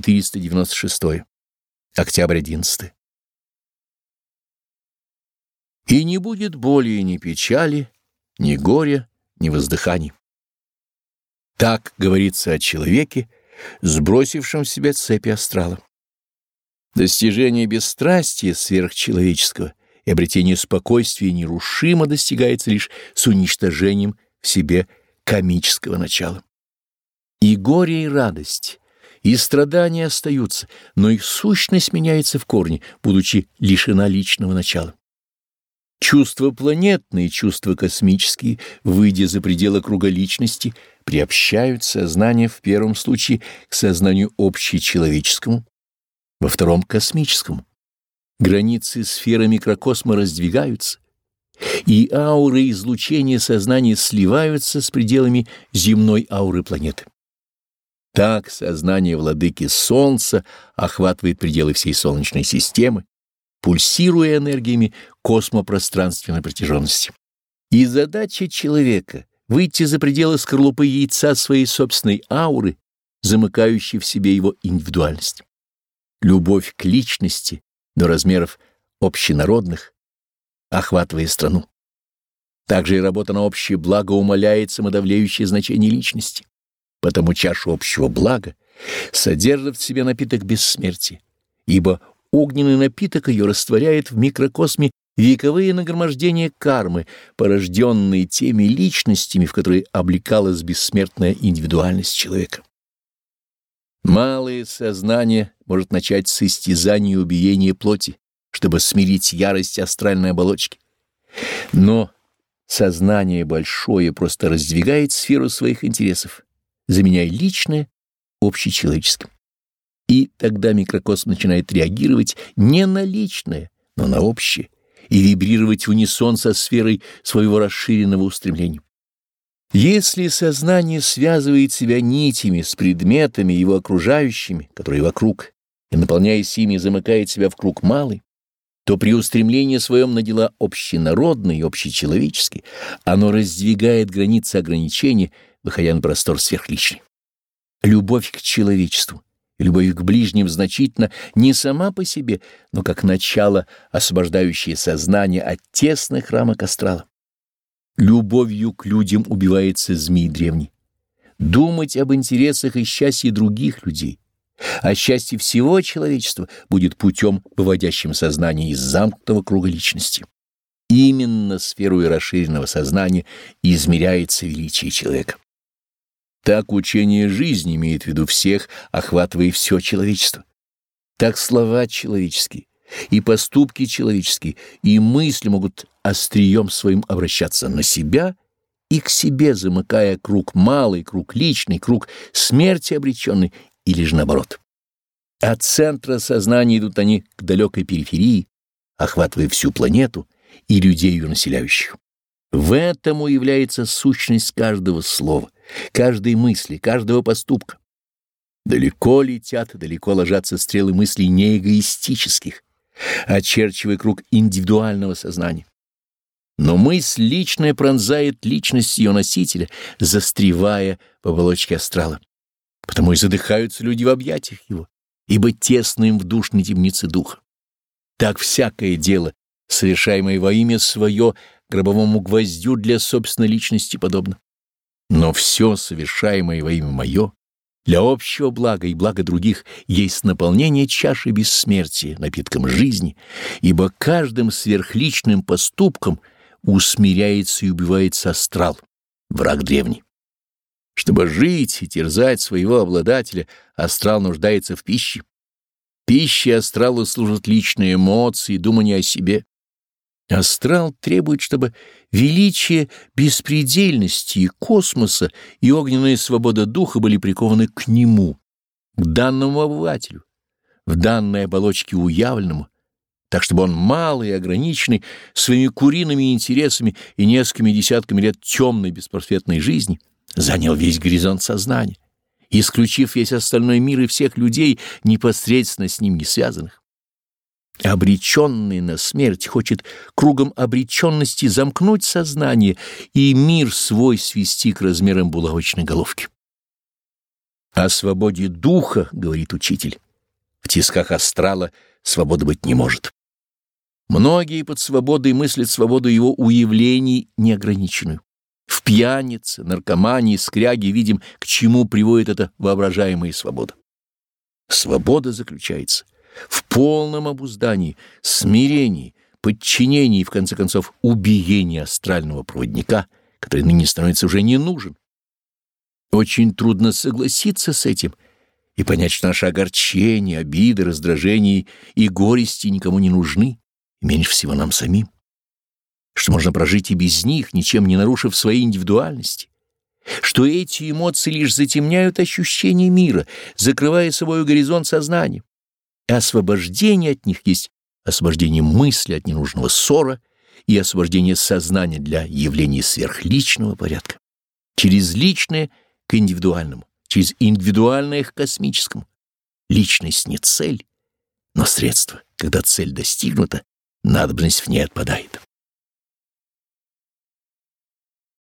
496. Октябрь 11. И не будет более ни печали, ни горя, ни воздыханий. Так говорится о человеке, сбросившем в себя цепи астрала. Достижение бесстрастия сверхчеловеческого и обретение спокойствия нерушимо достигается лишь с уничтожением в себе комического начала. И горе, и радость, и страдания остаются, но их сущность меняется в корне, будучи лишена личного начала. Чувства планетные, чувства космические, выйдя за пределы круга личности, приобщают сознание в первом случае к сознанию общечеловеческому, во втором — космическому. Границы сферы микрокосма раздвигаются, и ауры излучения сознания сливаются с пределами земной ауры планеты. Так сознание владыки Солнца охватывает пределы всей Солнечной системы, пульсируя энергиями космопространственной протяженности. И задача человека — выйти за пределы скорлупы яйца своей собственной ауры, замыкающей в себе его индивидуальность. Любовь к личности до размеров общенародных, охватывая страну. Также и работа на общее благо умаляет самодавлеющее значение личности. Потому чашу общего блага содержит в себе напиток бессмертия, ибо огненный напиток ее растворяет в микрокосме вековые нагромождения кармы, порожденные теми личностями, в которые облекалась бессмертная индивидуальность человека. Малое сознание может начать с истязания и убиения плоти, чтобы смирить ярость астральной оболочки. Но сознание большое просто раздвигает сферу своих интересов заменяя личное общечеловеческим. И тогда микрокосм начинает реагировать не на личное, но на общее, и вибрировать в унисон со сферой своего расширенного устремления. Если сознание связывает себя нитями с предметами его окружающими, которые вокруг, и, наполняясь ими, замыкает себя в круг малый, то при устремлении своем на дела общенародные и общечеловеческие оно раздвигает границы ограничений, выходя на простор сверхличный. Любовь к человечеству и любовь к ближним значительно не сама по себе, но как начало, освобождающее сознание от тесных рамок астрала. Любовью к людям убивается змей древний. Думать об интересах и счастье других людей, о счастье всего человечества будет путем, выводящим сознание из замкнутого круга личности. Именно сферой расширенного сознания измеряется величие человека. Так учение жизни имеет в виду всех, охватывая все человечество. Так слова человеческие, и поступки человеческие, и мысли могут острием своим обращаться на себя и к себе, замыкая круг малый, круг личный, круг смерти обреченный, или же наоборот. От центра сознания идут они к далекой периферии, охватывая всю планету и людей ее населяющих. В этом уявляется сущность каждого слова, каждой мысли, каждого поступка. Далеко летят, далеко ложатся стрелы мыслей неэгоистических, очерчивая круг индивидуального сознания. Но мысль личная пронзает личность ее носителя, застревая в оболочке астрала. Потому и задыхаются люди в объятиях его, ибо тесно им в душной темнице духа. Так всякое дело, совершаемое во имя свое, гробовому гвоздю для собственной личности подобно. Но все совершаемое во имя мое, для общего блага и блага других, есть наполнение чаши бессмертия, напитком жизни, ибо каждым сверхличным поступком усмиряется и убивается астрал, враг древний. Чтобы жить и терзать своего обладателя, астрал нуждается в пище. Пищей астралу служат личные эмоции, думание о себе. Астрал требует, чтобы величие беспредельности и космоса и огненная свобода духа были прикованы к нему, к данному обывателю, в данной оболочке уявленному, так чтобы он малый и ограниченный своими куриными интересами и несколькими десятками лет темной беспросветной жизни занял весь горизонт сознания, исключив весь остальной мир и всех людей, непосредственно с ним не связанных обреченный на смерть, хочет кругом обреченности замкнуть сознание и мир свой свести к размерам булавочной головки. О свободе духа, говорит учитель, в тисках астрала свобода быть не может. Многие под свободой мыслят свободу его уявлений неограниченную. В пьянице, наркомании, скряге видим, к чему приводит эта воображаемая свобода. Свобода заключается в полном обуздании, смирении, подчинении и, в конце концов, убиении астрального проводника, который ныне становится уже не нужен. Очень трудно согласиться с этим и понять, что наши огорчения, обиды, раздражения и горести никому не нужны, меньше всего нам самим, что можно прожить и без них, ничем не нарушив своей индивидуальности что эти эмоции лишь затемняют ощущение мира, закрывая собой горизонт сознания. И освобождение от них есть освобождение мысли от ненужного ссора и освобождение сознания для явления сверхличного порядка. Через личное к индивидуальному, через индивидуальное к космическому. Личность не цель, но средство. Когда цель достигнута, надобность в ней отпадает.